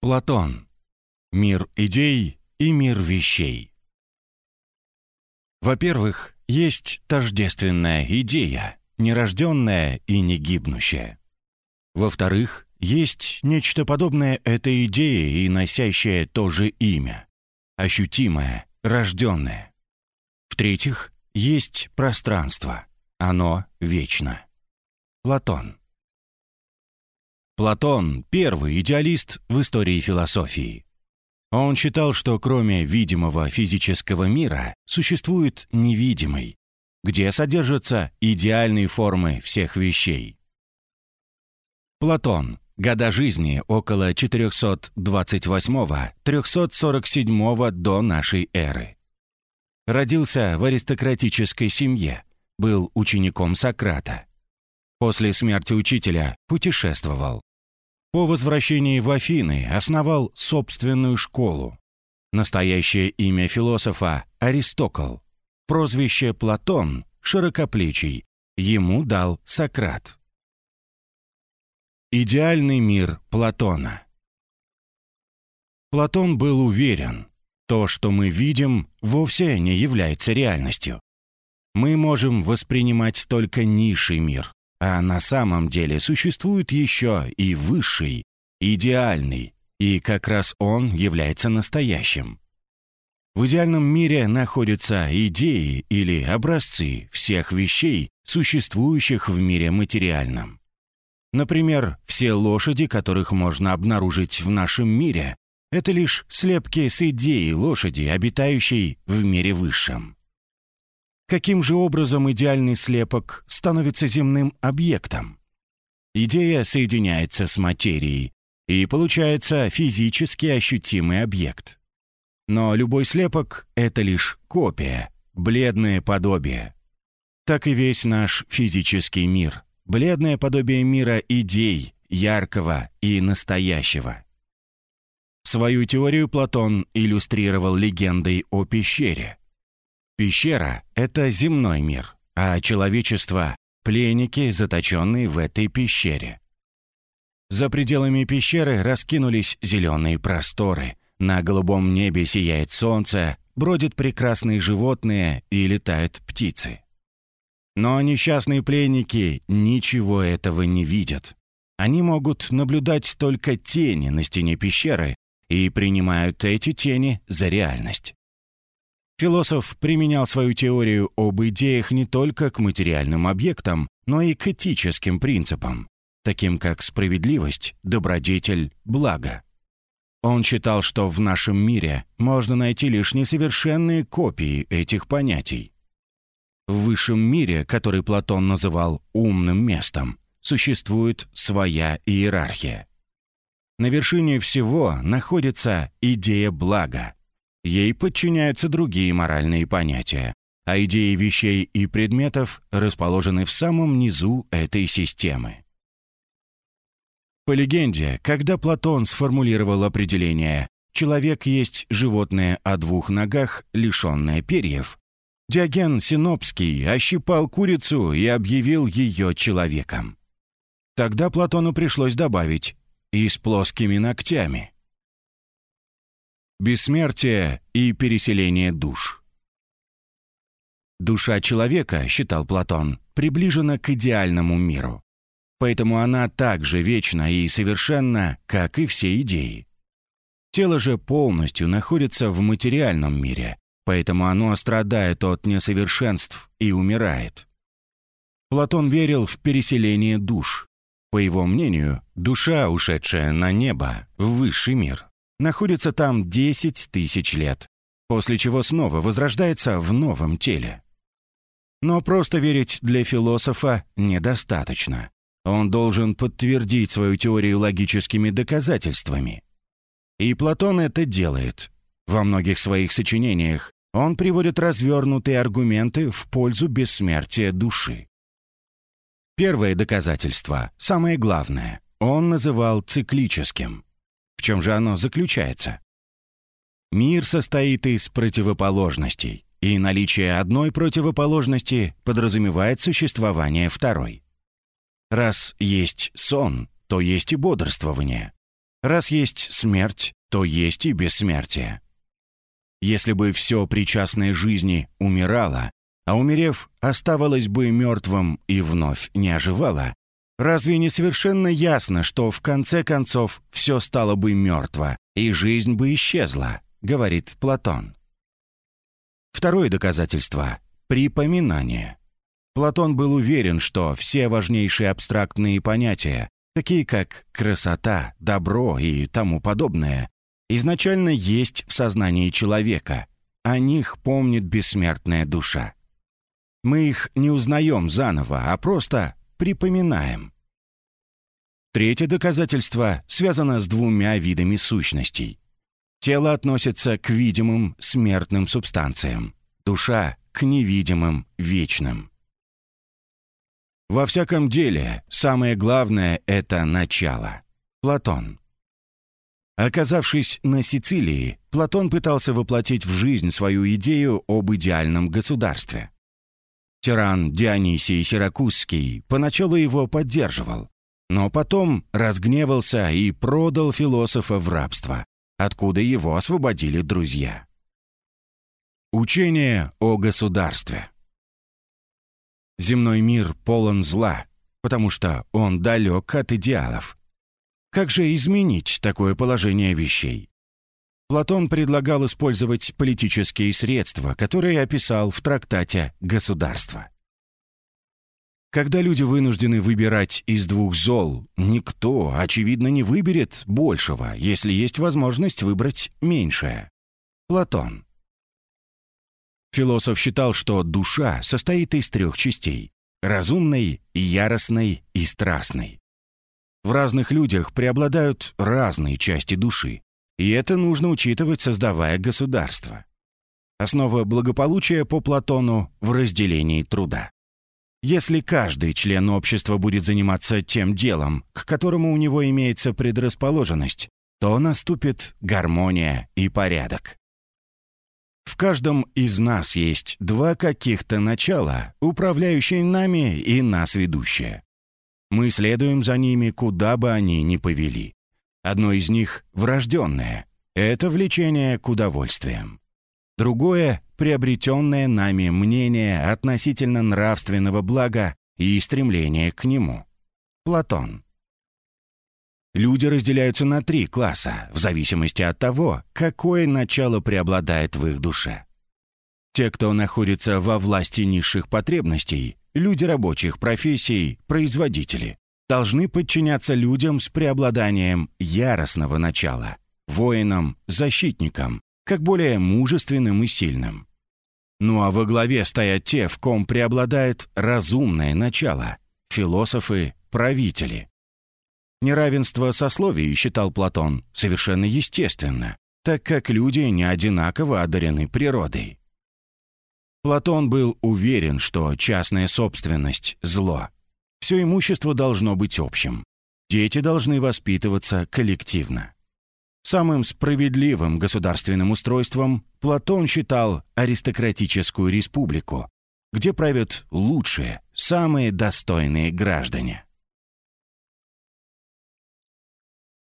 Платон. Мир идей и мир вещей. Во-первых, есть тождественная идея, нерожденная и не гибнущая. Во-вторых, есть нечто подобное этой идее и носящее то же имя, ощутимое, рожденное. В-третьих, есть пространство, оно вечно. Платон. Платон – первый идеалист в истории философии. Он считал, что кроме видимого физического мира существует невидимый, где содержатся идеальные формы всех вещей. Платон. Года жизни около 428-347 до нашей эры. Родился в аристократической семье, был учеником Сократа. После смерти учителя путешествовал. По возвращении в Афины основал собственную школу. Настоящее имя философа – Аристокл. Прозвище Платон – Широкоплечий. Ему дал Сократ. Идеальный мир Платона Платон был уверен, то, что мы видим, вовсе не является реальностью. Мы можем воспринимать только низший мир, а на самом деле существует еще и высший, идеальный, и как раз он является настоящим. В идеальном мире находятся идеи или образцы всех вещей, существующих в мире материальном. Например, все лошади, которых можно обнаружить в нашем мире, это лишь слепки с идеей лошади, обитающей в мире высшем. Каким же образом идеальный слепок становится земным объектом? Идея соединяется с материей, и получается физически ощутимый объект. Но любой слепок — это лишь копия, бледное подобие. Так и весь наш физический мир — бледное подобие мира идей, яркого и настоящего. Свою теорию Платон иллюстрировал легендой о пещере. Пещера — это земной мир, а человечество — пленники, заточенные в этой пещере. За пределами пещеры раскинулись зеленые просторы, на голубом небе сияет солнце, бродят прекрасные животные и летают птицы. Но несчастные пленники ничего этого не видят. Они могут наблюдать только тени на стене пещеры и принимают эти тени за реальность. Философ применял свою теорию об идеях не только к материальным объектам, но и к этическим принципам, таким как справедливость, добродетель, благо. Он считал, что в нашем мире можно найти лишь несовершенные копии этих понятий. В высшем мире, который Платон называл «умным местом», существует своя иерархия. На вершине всего находится идея блага, Ей подчиняются другие моральные понятия, а идеи вещей и предметов расположены в самом низу этой системы. По легенде, когда Платон сформулировал определение «человек есть животное о двух ногах, лишенное перьев», Диоген Синопский ощипал курицу и объявил ее человеком. Тогда Платону пришлось добавить «и с плоскими ногтями». Бессмертие и переселение душ. Душа человека, считал Платон, приближена к идеальному миру. Поэтому она так же вечна и совершенна, как и все идеи. Тело же полностью находится в материальном мире, поэтому оно страдает от несовершенств и умирает. Платон верил в переселение душ. По его мнению, душа, ушедшая на небо, в высший мир, находится там 10 тысяч лет, после чего снова возрождается в новом теле. Но просто верить для философа недостаточно. Он должен подтвердить свою теорию логическими доказательствами. И Платон это делает. Во многих своих сочинениях он приводит развернутые аргументы в пользу бессмертия души. Первое доказательство, самое главное, он называл циклическим. В чем же оно заключается? Мир состоит из противоположностей, и наличие одной противоположности подразумевает существование второй. Раз есть сон, то есть и бодрствование. Раз есть смерть, то есть и бессмертие. Если бы все причастное жизни умирало, а умерев, оставалось бы мертвым и вновь не оживало, разве не совершенно ясно, что в конце концов все стало бы мертво, и жизнь бы исчезла, говорит Платон. Второе доказательство — припоминание. Платон был уверен, что все важнейшие абстрактные понятия, такие как красота, добро и тому подобное, изначально есть в сознании человека. О них помнит бессмертная душа. Мы их не узнаем заново, а просто припоминаем. Третье доказательство связано с двумя видами сущностей. Тело относится к видимым смертным субстанциям, душа — к невидимым вечным. Во всяком деле, самое главное — это начало. Платон. Оказавшись на Сицилии, Платон пытался воплотить в жизнь свою идею об идеальном государстве. Тиран Дионисий Сиракузский поначалу его поддерживал, но потом разгневался и продал философа в рабство, откуда его освободили друзья. Учение о государстве Земной мир полон зла, потому что он далек от идеалов. Как же изменить такое положение вещей? Платон предлагал использовать политические средства, которые описал в трактате «Государство». Когда люди вынуждены выбирать из двух зол, никто, очевидно, не выберет большего, если есть возможность выбрать меньшее. Платон. Философ считал, что душа состоит из трех частей – разумной, яростной и страстной. В разных людях преобладают разные части души, и это нужно учитывать, создавая государство. Основа благополучия по Платону в разделении труда. Если каждый член общества будет заниматься тем делом, к которому у него имеется предрасположенность, то наступит гармония и порядок. В каждом из нас есть два каких-то начала, управляющие нами и нас ведущие. Мы следуем за ними, куда бы они ни повели. Одно из них — врожденное. Это влечение к удовольствиям. Другое — приобретенное нами мнение относительно нравственного блага и стремление к нему. Платон. Люди разделяются на три класса, в зависимости от того, какое начало преобладает в их душе. Те, кто находится во власти низших потребностей, люди рабочих профессий, производители, должны подчиняться людям с преобладанием яростного начала, воинам, защитникам, как более мужественным и сильным. Ну а во главе стоят те, в ком преобладает разумное начало, философы, правители. Неравенство сословий, считал Платон, совершенно естественно, так как люди не одинаково одарены природой. Платон был уверен, что частная собственность – зло. Все имущество должно быть общим. Дети должны воспитываться коллективно. Самым справедливым государственным устройством Платон считал аристократическую республику, где правят лучшие, самые достойные граждане.